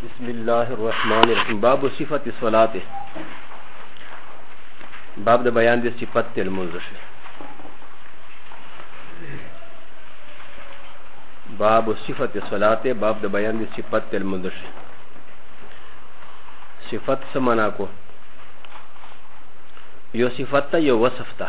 بسم الله الرحمن الرحيم باب صفة الصلاة باب د بیان د صفت تل منځ شي باب صفت صلات باب د بیان د صفت تل مندش صفت سمنا کو یو صفت یو وصف ته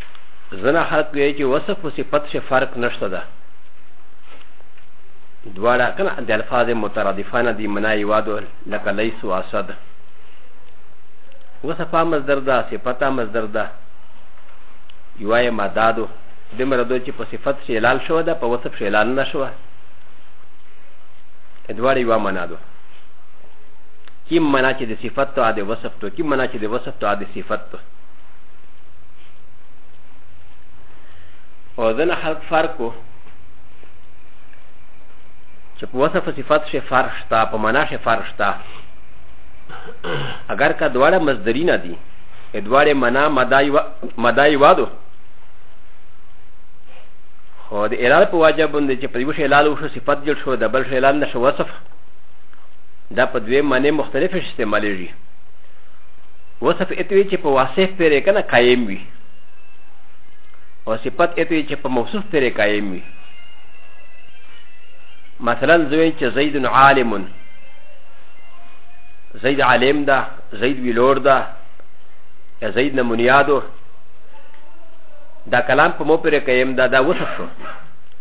زنا خلق وی چې وصف او صفت شه فرق نشته ده دواړه کنه د الفاظ مترادفانه دي منا یوادو لکه لیس و اسد وصفه مصدر ده صفته مصدر ده یوای مدادو د مردو چې په صفت شي اعلان شو ده په وصف شي اعلان نه شو دواړه یو معنا ده کیم معنا چې د صفت ته د وصف ته کیم معنا چې د وصف ته د صفت ته او ځنه خلق فرق کو چې په وصف صفات شي فرق شته په معنا شي فرق شته اگر کا دواړه مصدری نه دي دواړه معنا مدای و مدای وادو خو د اعلان په واجب باندې چې په یو شی اعلان وشو صفت جوړ شو د بل شی اعلان نشو وصف دا په دوی معنی مختلف استعمالېږي وصف اتوی چې په واصف پرې کنه قائم وي او صفت اتوی چې په موصوف پرې قائم وي مثلا زوی چې زید عالم زید عالم ده زید ویلور ده یا زید نه منیادو دا کلام په مو پرې قائم ده دا وصف شو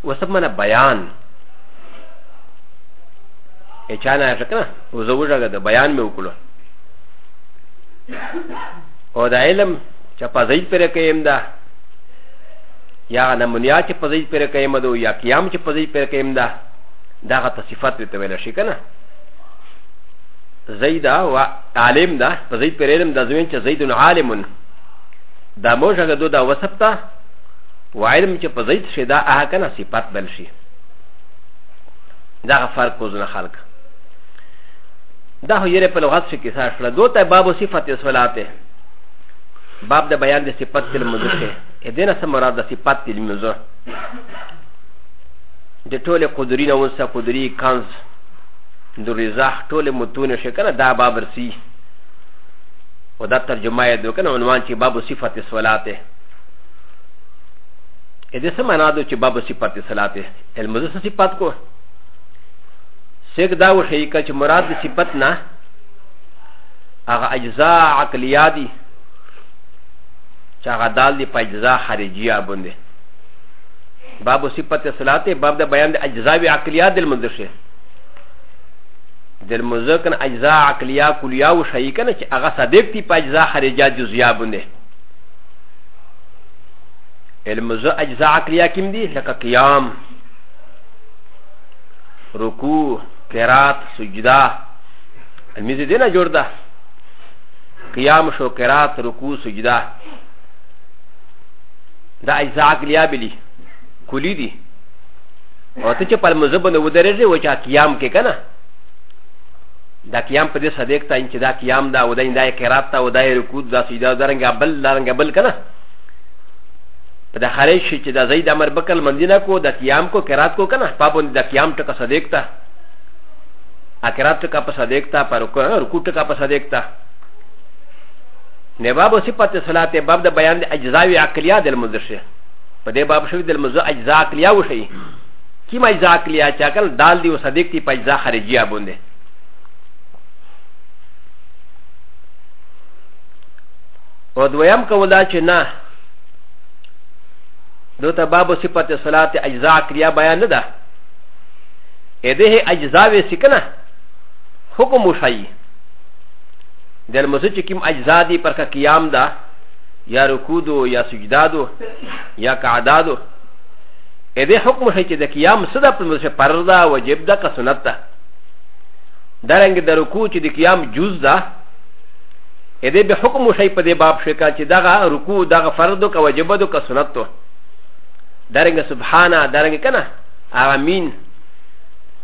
وصف منه بیان اچانه کنه وزوجه ده بیان مې وکړو او دا علم چې په ځای پر قائم ده یا نمونیا چې په ځای پر قائم ده یا قیام چې په ځای پر قائم ده دا غته صفات ته ویل شي کنه زید او عالم ده په ځای پر علم ده ځوین چې زید عالم دا موجه غدو دا وسپتا و علم چې په ځای شي دا هغه کنه صفات بل شي دا فرق کوزنه خلک دا هو یره په لغت شي کې سره شو دوه ته باب صفات الصلات باب د بیان د صفات تل مزه کې اې دینه سم مراد د صفات تل مزه د ټوله قدرې نه ونسه قدرې کانز د رزاح ټوله متونه شي کنه دا باب رسی و دا ترجمه یې دوه کنه عنوان چې باب صفات الصلات اې دې سم مراد چې باب صفات الصلات المزه صفات کو سیک دا وښیي که چې مراد د صفت نه هغه اجزا عقلیه دي چې هغه دال دي په اجزا خارجیه باندې باب صفت صلات باب د بیان د اجزا و عقلیه د المنذر شه د المنذر کنه اجزا عقلیه کلیه او شیء کنه چې هغه صدق دي په اجزا خارجیه جزئیه باندې المنذر اجزا عقلیه کوم دي لکه قیام رکوع قرات سجده الميزي دينا جوړ ده قيام شو قرات رکوع سجده دا اجزاء عقليه بلی کلی دي او ته چې په المزه باندې ودرېږې و چې قيام کې کنه دا قيام په دې صدق ته چې دا قيام دا ودای دا قرات ته ودای رکوع دا سجده درنګ بل درنګ بل کنه په د خارج شي چې د زید امر بکر منځینه کو د قیام کو قرات کو کنه په باندې د قیام ټکه صدیق ته اقرات ټکه په صدیق ته پر رکوع ټکه په صدیق ته نه باب صفات صلات باب د بیان د اجزاء عقلیه د منذر شي په دې باب شوی د منذر اجزاء عقلیه وشي کیما اجزاء عقلیه چې کله دال دی او صدیق دی په اجزاء خارجیه باندې او دویم کولا چې نه دو ته باب صفت صلات اجزاء کریا بیان نه ده ا د ه اجزاء وې سکنه حکم وشایي د لمسو چې کوم اجزاء دي پر قیام ده یا رکودو یا سجدادو یا قعدادو ا د حکم شي چې د قیام صدا پر مسه فرض ده واجب ده که سنت ده درنګ د رکوع چې د قیام جز ده ا دې به حکم وشي په دې باب شي کان چې دغه رکوع دغه فرض دو که واجب دو که سنت دو دارنګ سبحانه دارنګ کنه امين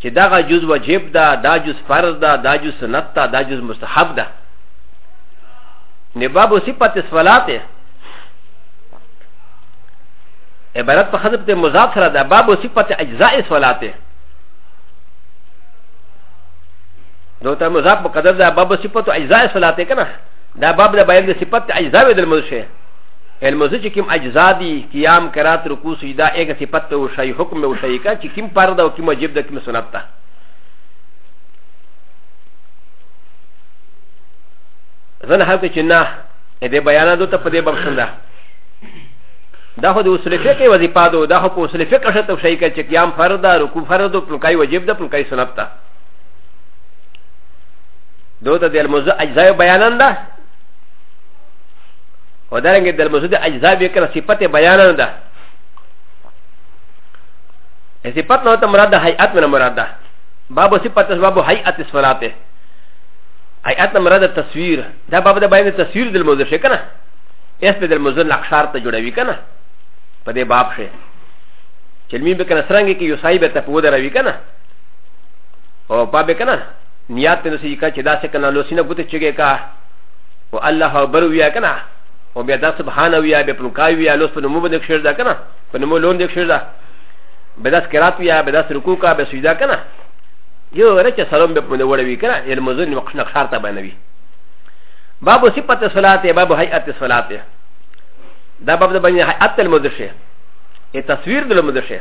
چې دغه جز واجب ده دا جز فرض ده دا جز سنت ده دا جز مستحب ده نه باب صفت الصلاه ده عبارت په خطب ته مضاف سره ده باب صفت اجزاء الصلاه ده نو ته مضاف مقدر دا باب صفت اجزاء صلات کنه دا باب دا بیان د صفت اجزاء د الموضوع شه الموضوع چې کوم اجزاء دي قیام قرات رکوع سجدا ایک صفت او شی حکم او شی کا چې کوم فرض او کوم واجب د کوم سنت ده زن هلته چې نه دې بیان دوته په دې باب څنګه دا خو د اصول فقه وظیفه ده دا خو په اصول فقه شته شی کا چې قیام فرض ده رکوع فرض ده پلکای واجب ده پلکای سنت ده دوت د الموضوع اجزاء بیانن ده او دارنګه د الموضوع د اجزاء به کړه صفت بیانن ده صفت نه ته مراد هيئت نه مراد ده باب صفت باب هيئت الصلاه هيئت نه مراد تصویر دا باب د بیان تصویر د الموضوع شي کنه اس په د الموضوع نقشار ته جوړوي کنه په دې باب شي چې مين به کنه سرنګي کې یو صاحب ته په ودروي کنه او په به کنه نیات نو سې کا چې دا څه کنه لو سینه بوته چګه کا او الله اکبر ویا کنه او بیا دا سبحان ویا به پلوکا ویا لوس په نومو باندې کښیر دا کنه په نومو لون دې کښیر دا به دا سکرات ویا به دا رکوع کا به سجدا کنه یو رچ سلام به په وړوي کنه علم مزن وقش نقشار ته باندې باب صفت صلات باب هيئت صلات دا باب د باندې هيئت المدشه تصویر د المدشه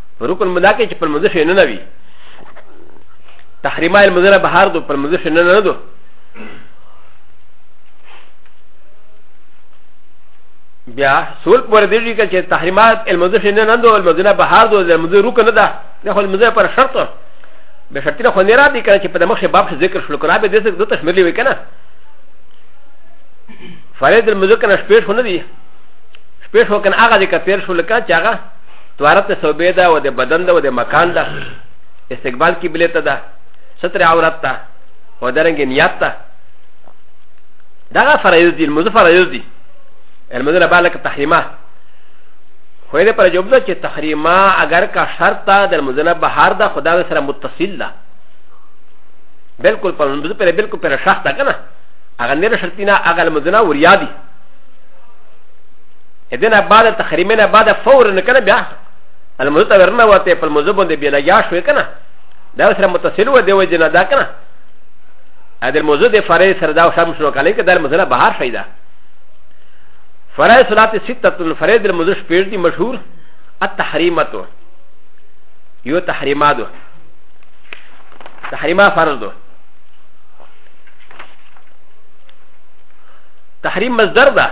رکن مدا کې چې پر مزه شي نه نوي تحریمه المزنه بهر دو پر مزه شي نه نه دو بیا سول پر دې کې چې تحریمات المزه شي نه نه دو المزنه بهر دو المزه رکن نه ده نه خو المزه پر شرط به شرط نه خو نه را دي کنه چې په دماغ شي باب ذکر شول کنه به دې څه دوه تشمیل وي کنه فرید المزه کنه شپې شو نه دي شپې شو کنه هغه دې کتیر شو لکه چې هغه توارت د صوبې ده او د بدن ده او د مکان ده استقبال کې بلې ته ده ستر عورت ته او درنګ نیت ته دغه فرایض دي الموضوع فرایض دي الموضوع بالک تحریمه خو دې پر جواب ده چې تحریمه اگر کا شرط ده د الموضوع نه بهر ده خدا سره متصل ده بالکل پر الموضوع پر بالکل پر شخص ده کنه هغه نه شرطینه هغه الموضوع نه وریا دي اذن بعد تحريمنا بعد فورا كان بها المزوت ورنا واتي فالمزوبون دي بلا ياش وكنا دا سر متصل ودي وجنا دا كنا هذا الموضوع ده فرائض سره دا شام شنو کالي کې دا مسله بهر فائدہ فرائض صلات سته فرائض الموضوع شپږ دي مشهور التحریمات یو تحریمات تحریمات فرض دو تحریم مصدر ده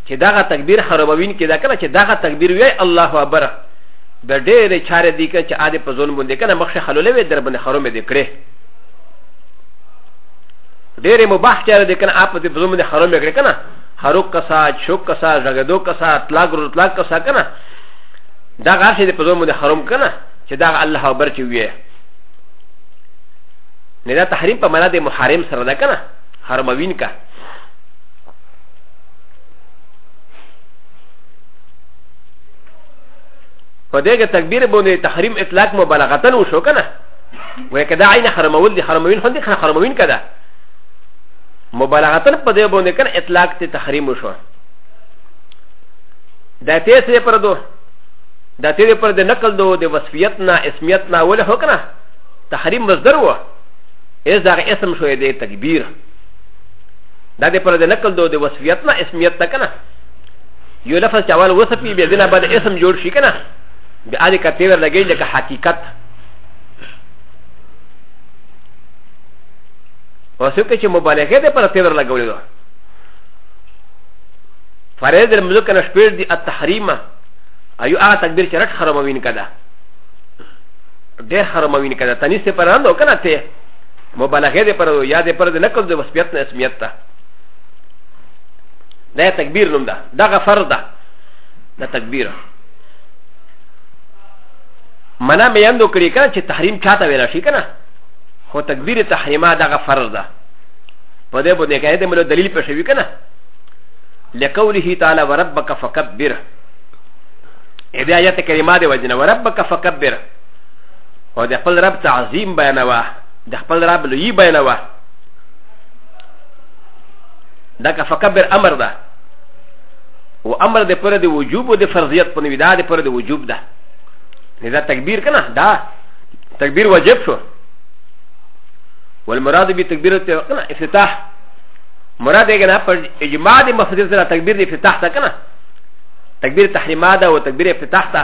چې دغه تکبیر خرابوین کې دا کله چې دغه تکبیر وی الله اکبر به ډېرې چارې دي که چې عادې په ځون باندې کنه مخ خلولې وي در باندې خرومې دې کړې ډېرې مباح چارې دي کنه اپ دې په ځون باندې خرومې کړې کنه هروک کسا شوک کسا ژغدو کسا طلاق ور طلاق کسا کنه دا غار شي دې په ځون باندې خروم کنه چې دا الله اکبر چې وی نه دا تحریم په معنا د محرم سره ده کنه حرموین کا په دې کې تکبیر باندې تحریم اطلاق مبالغتن وشو کنه وای کدا عین حرمول دي حرموین هندي کنه حرموین کدا مبالغتن په دې باندې کنه اطلاق ته تحریم وشو دا ته څه پر دو دا ته پر د نقل دو د وصفیت نه اسمیت نه ول هو کنه تحریم مصدر و اس دا اسم شوې د تکبیر دا د پر د نقل دو د وصفیت نه اسمیت ته کنه یو لفظ چې اول وصفي بیا دینه بعد اسم جوړ شي کنه بیا دې کته ور لګی لکه حقیقت او څوک چې مبالغه دې پر تیر لګولې دو فرید الملک نه شپیر دی التحریمه ایو هغه تکبیر چې رټ خرموین کده ډېر خرموین کده تنیس پر اندو کنه ته مبالغه دې پر یا دې پر دې نقل د وسبیت نه اسمیت ته دا تکبیر نوم ده دغه فرض ده دا تکبیر منا مې یندو کړی کنه چې تحریم چاته ویل شي کنه خو تکبیر تحریما دغه فرض ده په دې باندې کې دې مله دلیل پېښ وی کنه لقوله تعالی وربک فکبر اې بیا آیت کریمه دې وجنه وربک فکبر او د خپل رب تعظیم بیانوه د خپل رب لوی بیانوه دا که فکبر امر ده او امر د پر د وجوب او د فرضیت په نوی دا د پر د وجوب ده نه دا تکبیر کنه دا تکبیر واجب شو والمراد به تکبیر ته کنه افتتاح مراد یې کنه پر اجماع د مفسر سره تکبیر د افتتاح ته کنه تکبیر تحریمات او تکبیر افتتاح ته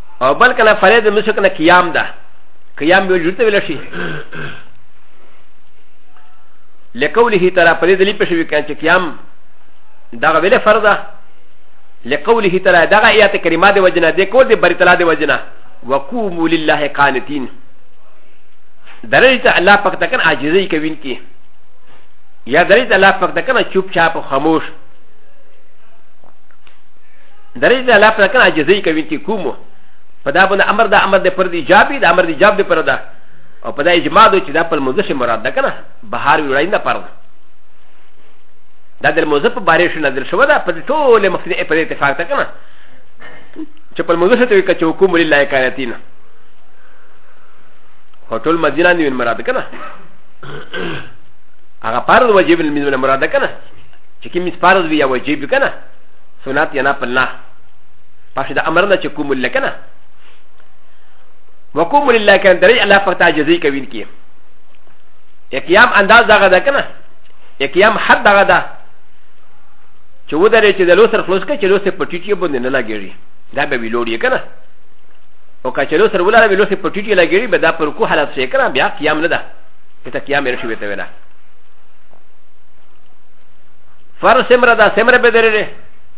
او بل کنه فرید مسو کنه قیام ده قیام به جوړته ویل شي لقوله تعالی په دې دلیل په شوی کان چې قیام دا ویله فرض ده لقوله تعالی دا آیات کریمه د وجنه د کول د بری تعالی د وجنه وقوموا لله قانتين درجه الله پاک تکن عاجزی کوین کی یا درجه الله پاک تکن چوپ چاپ خاموش درې د الله پر کنه عاجزي کوي چې کومو په دا باندې امر دا امر د پر دی جابي دا امر دی جاب دی پر دا او په دا اجماع دو چې دا پر موزه شي مراد ده کنه بهار وړاین نه پر دا د موزه په باره شو نظر شو دا په ټول مفسد په اتفاق ده کنه چې پر موزه شته کې چې حکم لله کارتینا هو ټول مدینه نیو مراد کنه هغه پر واجب المدینه مراد کنه چې کوم فرض وی یا واجب کنه سنات ینا پلنا پاش دا امرنا چه کوم لکنا وکوم لله کن دری الله فتا جزی کوین کی اقیام انداز دغه ده کنه اقیام حد دغه ده چې ودرې چې د لو سر خلاص کړي چې لو سر پټیټي باندې نه لګیږي دا به وی لوړی کنه او که چې لو سر ولاله لو سر پټیټي لګیږي به دا پر کو حالت شي کنه بیا قیام نه ده ته قیام رشي وته وینا فرض سمره دا سمره به درې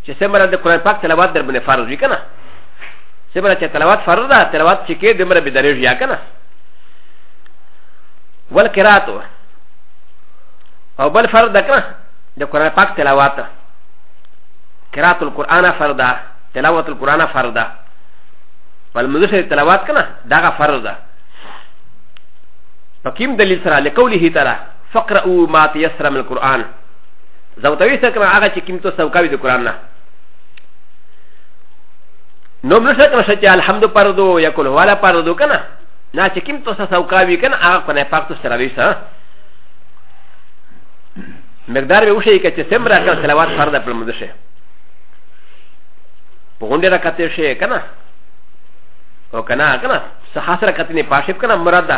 چې سمره د قرآن پاک تلاوت در باندې فرض وي که نه سمره چې تلاوت فرض ده تلاوت چې کې دمره به درې یا که نه والقراتو او بل فرض ده که نه د قرآن پاک تلاوت قرات القرآن فرض ده تلاوت القرآن فرض ده والمدرسة تلاوت که نه دغه فرض ده فكيم دليل سرى لقوله تعالى فقرأوا ما تيسر من القرآن زوتوي سکنا هغه چې کیمتو سوکاوي د قران نه نو موږ سکنا چې الحمد پردو یا کول والا پردو کنه نه چې کیمتو سوکاوي کنه هغه په نه پاک تو سره وي سره مقدار به وشي چې سمرا کړ صلوات فرض پر مده شي په غونډه راکته شي کنه او کنه کنه سحاسر کتنی پاشب کنه مراد ده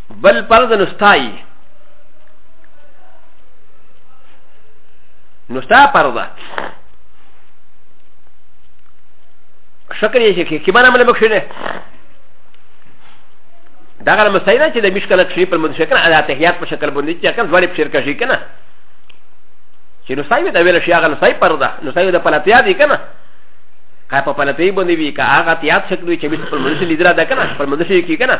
بل فرض نستای نستا فرض شکر یې چې کمانه مله بخښي نه دا غره مستای نه چې د مشکل کښې په مده شکر ادا تحیات په شکل باندې چې کله ځوړې په شرک شي کنه چې نستای به دا ویل شي هغه نستای فرض نستای د پلاتیا دی کنه که په پلاتیا باندې وی که هغه تیات شکل وي چې په مده لیدره ده کنه په مده شي کې کنه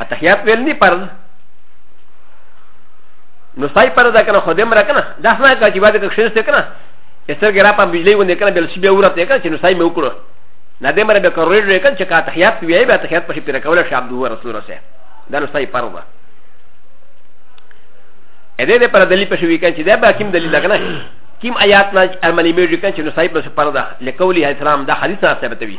اتحیات ویل نه پرد نو سای پرد ده کنه خدای مر کنه دا څنګه کا چې باندې کښې ست کنه استر ګرا په بجلی ونه کنه بل شي به ورته کنه چې نو سای مې وکړو نه دې مر به کورې دې کنه چې کا اتحیات وی به اتحیات په پیره کوله شي عبد الله رسول الله دا نو سای پرد ده ا دې پر دلی په شوی کنه چې دا به کوم دلیل کنه کوم آیات نه ارمنی مې ځکه چې نو سای په پرد ده لکولی اسلام دا حدیث نه ثابتوي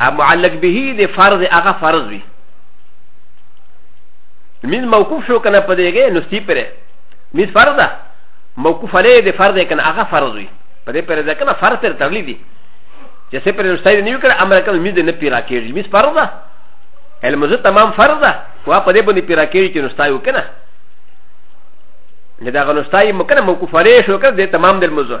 ا معلق به د فرض هغه فرض وي من موقوف شو کنه په دېګه نو سی پره مې فرض ده موقوف علی د فرض کنه هغه فرض وي په دې پره ده کنه فرض تر تغلی دي چې څه پره نشته نه وکړه امر کنه مې دې نه پیرا کېږي مې فرض ده المزه تمام فرض ده وا په دې باندې پیرا کېږي چې نشته یو کنه نه دا غنشته یې مکنه موقوف علی شو کنه د تمام د المزه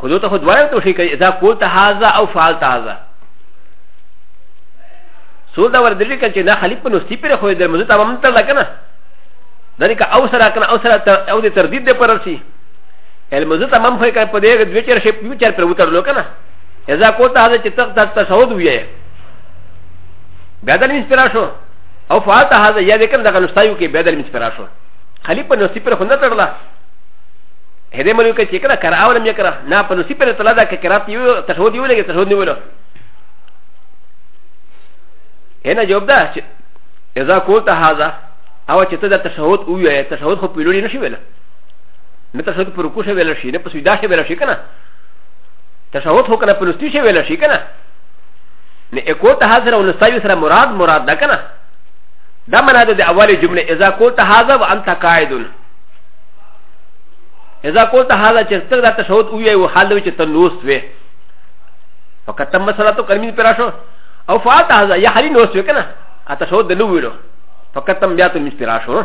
خو دوته خو دواره ته وشي کوي اذا قلت هذا او فعلت هذا سور دا ور دلی کچ نه خلیف په نوستی پر خو در مزه تمام تر لکنه دنه کا او سره کنه او سره او د تردید د پر شي ال مزه تمام خو کړ په دې د وچر شي په چر پر وتر لو کنه اذا قلت هذا چې تق تق تشهود وي بدل انسپرا شو او فعلت هذا یا ذکر دغه نوستایو کې بدل انسپرا شو خلیف په نوستی پر خو نه ترلا هدي ملوك تشكرا كرا أولا يكرا نا فنسيب الثلاثة كرا تيو تشهد يولي تشهد يولي هنا جواب ده إذا قلت هذا أو تشهد تشهد أولا تشهد خو بيلولي نشي ولا نه تشهد پر رکوع شوی لشي نه په سجدا شوی لشي کنه تشهد هو کنه په لستي شوی لشي کنه نه اكو ته حاضر او نستایو سره مراد مراد ده کنه دا معنا ده د اول جمله اذا كنت هذا وانت قاعد اذا قلت هذا چې ستر دا تشهود وی او حال دوی چې تنوس وی فقط تم مسله تو کلمین پر شو او فات هذا یا حلی نوس وی کنه ا تشهود د نو ویلو فقط تم بیا تنوس پر شو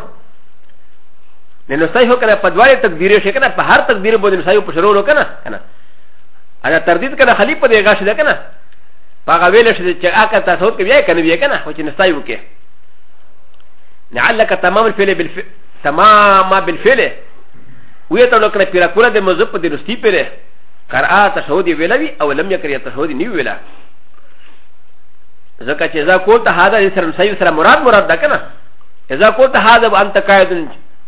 نه نو صحیح کنه په دوه تقدیر شي کنه په هر تقدیر باندې صحیح په شروع کنه کنه انا تردید کنه خلی په دې غاښ ده کنه هغه ویل شي چې اکه تاسو ته بیا کنه بیا کنه خو چې نستای وکي لعلك تمام الفعل بالفعل تماما بالفعل وی ته نو کنه پیرا کوله د مذهب په درستی پیره قرآ تشهودی ویلا وی او لم یکر تشهودی نیو ویلا ځکه چې ځا کول ته هاذا سره صحیح سره مراد مراد ده کنه ځا کول ته هاذا انت قائد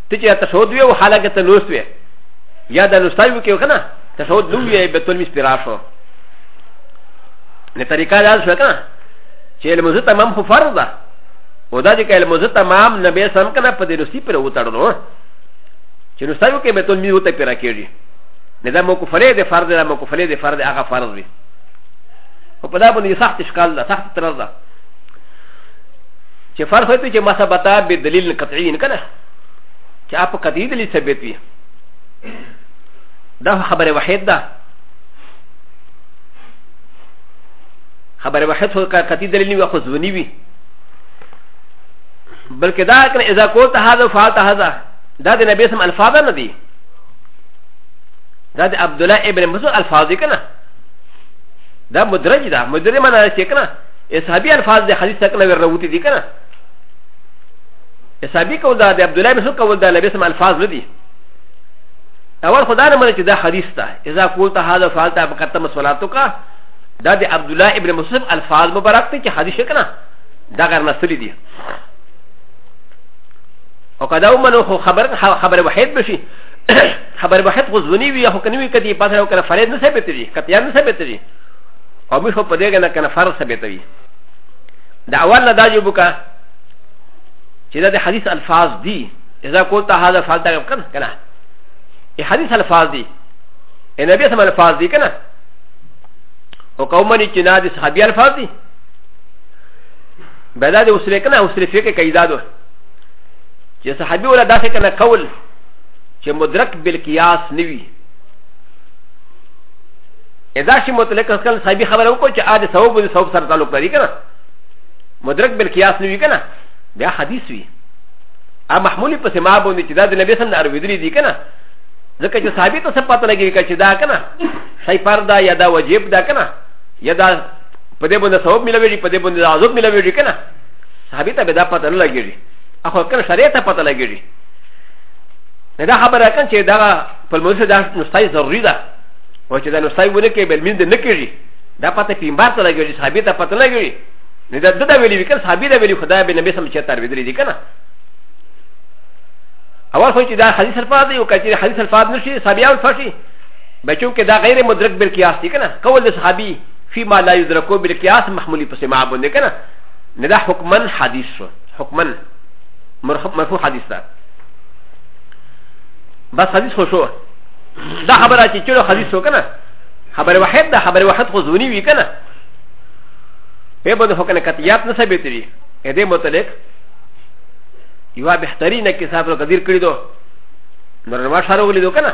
ته چې تشهود وی او حالکه ته لوست وی یا د لوستایو کې کنه تشهود نو وی به تل مس پیرا شو نه طریقه دا شو کنه چې لمزه تمام خو فرض ده و دا چې کله موزه تمام نبی سم کنه په دې رسی پر وتړلو چې نو سایو کې به تل میو ته پیرا کېږي نه دا مو کفره دې فرض ده مو کفره دې فرض هغه فرض وي او په دا باندې سخت اشکال ده سخت تر ده چې فرض وي چې مسبتا به دلیل قطعی نه کنه چې اپ قطعی دلیل ثابت وي دا خبره واحد ده خبره واحد هو قطعی دلیل نه وي خو ځونی وي بل کې دا کنه اذا قلت هذا فعلت هذا دا د نبی سم الفاظ نه دي دا د عبد الله ابن مسعود الفاظ دي کنه دا مدرج دا مدرج معنا چې کنه اصحابي الفاظ د حدیث څخه ور راوتی دي کنه اصحابي کول دا د عبد الله مسعود کول دا نبی سم الفاظ نه دي اول خدای نه مني چې دا حدیث ده اذا قلت هذا فعلت فقط مسولاتو کا دا د عبد الله ابن مسلم الفاظ مبارک ته چې حدیث کنه دا غیر نسلی دی او کدا ومنو خو خبر خبر واحد بشي خبر واحد خو ځونی وی خو کني کدي پاتې او کنه فرید نه ثابت دي کتیا نه ثابت دي او مخ په دې کنه کنه فرض ثابت وي دا اول نه دا جو بوکا چې دا د حدیث الفاظ دي اذا قلت هذا فالتغب کنه کنه حديث الفاظ دي النبي صلى الله عليه وسلم الفاظ دي كنا او قومني چې نه د صحابي الفاظ دي بدا د اصول کنه اصول فقه قاعده ده چې صحابي ولا داسې کنه قول چې مدرک بالقياس نوي اذا شي مطلق کله صحابي خبره وکړي چې عاد ثواب د ثواب سره تعلق لري کنه مدرک بالقياس نوي کنه بیا حدیث وي ا محمول په سما باندې چې دا د نبی سم نه ارویدلی دي کنه ځکه چې صحابي ته څه پته لګي چې دا کنه شای فرد دا یا دا وجب دا کنه یا دا په دې باندې ثواب ملوي په دې باندې عذاب ملوي کنه صحابي ته به دا پته نه لګیږي اخو کنه شریعت ته پته لګیږي نه دا خبره کن چې دا په موسی دا نستای ضروري ده او چې دا نستای ونه کې بل مين دې نه کېږي دا پته پیمبار ته لګیږي صحابي ته پته لګیږي نه دا ددا ویلي وکړ صحابي دا ویلي خدای به نبی سم چې تر ودرې دي کنه اول خو چې دا حدیث الفاظ دی او کچې حدیث الفاظ نشي صحابي او فشي به چونکه دا غیر مدرک بل قیاس دی کنه قول د صحابي فيما لا يدرکو بل قیاس محمولی په سماع باندې کنه نه دا حکما حدیث شو حکما مرفوع حدیث ده بس حدیث خو شو دا خبره چې چلو حدیث شو کنه خبر واحد ده خبر واحد خو زونی وی کنه په باندې خو کنه قطعیات نه ثابت دي اې دې متعلق یو بهترینه کتاب رو قدیر کړی دو نو روا شارو ولیدو کنه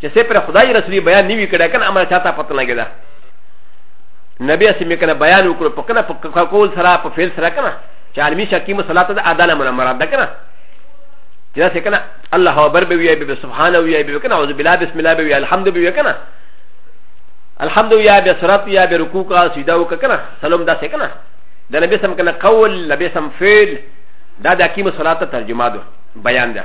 چې سه پر خدای رسولي بیان نیوی کړه کنه امر چاته پته نه کېده نبی اسې مې کنه بیان وکړو په کنه په کول سره په فعل سره کنه چې عالمي شکی مصلات د عدالت من مراد ده کنه چې دا څه کنه الله اکبر به وي به سبحان وي به کنه اعوذ بالله بسم الله به وي الحمد به وي کنه الحمد لله به صلات یا به رکوع کا سجدا وک کنه سلام دا څه کنه د نبی سم کنه قول نبی سم فعل دا د حکیم صلات ترجمه ده بیان ده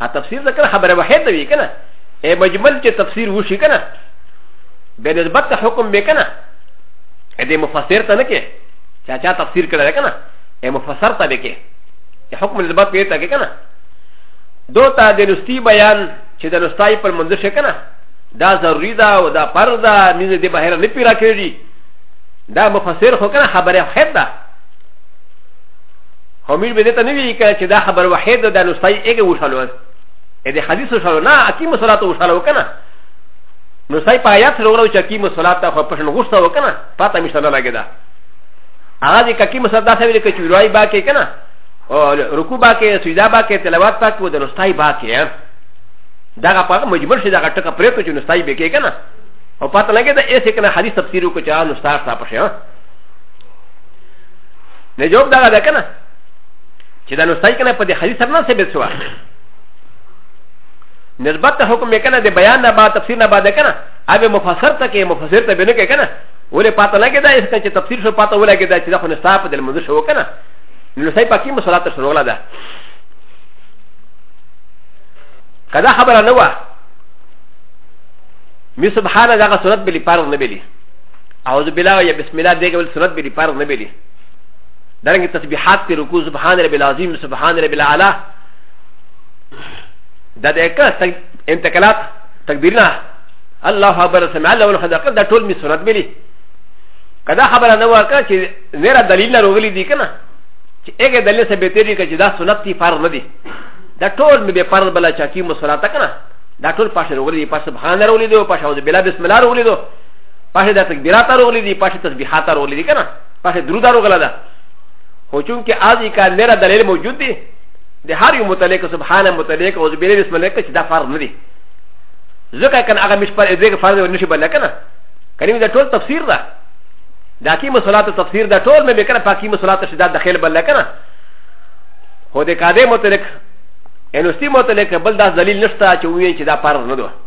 ا تفسیر د کنه خبره واحد وی کنه ای مجمل چې تفسیر وشي کنه به نسبت ته حکم به کنه ا دې مفسر ته نه کې چا چا تفسیر کړه کنه ای مفسر ته به کې حکم نسبت به ته کې کنه دو ته د نستی بیان چې د نستای پر منځ شي کنه دا ضروری ده او دا فرض ده مینه دې بهر نه پیرا کړی دا مفسر خو کنه خبره واحد ده همیش به دې ته نه وی کړه چې دا خبر وحید ده نو ستای ایګه وشالو ا دې حدیث وشالو نه اقیم صلات وشالو کنه نو ستای په آیات سره ورو چې اقیم صلات ته خو پښن غوښته وکنه پاته مشته نه لګی دا هغه دې ککی مصدا سره ویل کې چورای با کې کنه او رکوع با کې سجدا با کې تلاوت پاک و د نستای با کې دا غا پاک مجبور شي دا غټه کپره ته چې نستای به کې کنه او پاته لګی دا ایسه کنه حدیث تفسیر کو چې نو ستار صاحب شه نه جواب دغه ده کنه چې دا نوستای کنه په دې حدیث سره نه ثابت شو نسبت حکم یې کنه د بیان نه بعد تفسیر نه بعد کنه اوبه مفسر ته کې مفسر ته بنه کې کنه ولې پاته لګی دا اسکه چې تفسیر شو پاته ولګی دا چې دا خو نستا په دل مزه شو کنه نو سای پاکي مسلات شروع لا ده کدا خبره نه و می سبحانه دا غسرت بلی پاره نه بلی اعوذ بالله یا بسم الله دغه ول سنت به فرض نه بلی درنګ تسبیحات په رکوع سبحان رب العظیم سبحان رب الاعلى دا د اکا انتقالات تکبیرنا الله اکبر سمع الله ولحمد اکبر دا ټول می سنت بلی کدا خبره نه وکړه چې زیرا دلیل نه روغلی دی کنه چې هغه دلیل سره به تیری کړي دا سنت تی فرض نه دی دا ټول می به فرض بلا چا کی مسلات کنه دا ټول پاشه روغلی پاشه سبحان روغلی دی پاشه او بلا بسم الله روغلی دی پاسه د تکبیرات راغلي دي پاسه تسبیحات راغلي دي که نه پاسه درود راغله ده خو چونکې از یې کار میرا دلیل موجود دی د هر یو متعلق سبحانه متعلق او زبیره بسم الله چې دا فرض نه دی ځکه کنه هغه مش پر دې فرض نه شي بل کنه کریم دا ټول تفسیر ده د حکیم صلات تفسیر دا ټول مې کنه پاکیم صلات شداد داخل بل کنه هو د قاعده متعلق انوستی متعلق بل دا دلیل نشته چې وایي چې دا فرض نه دی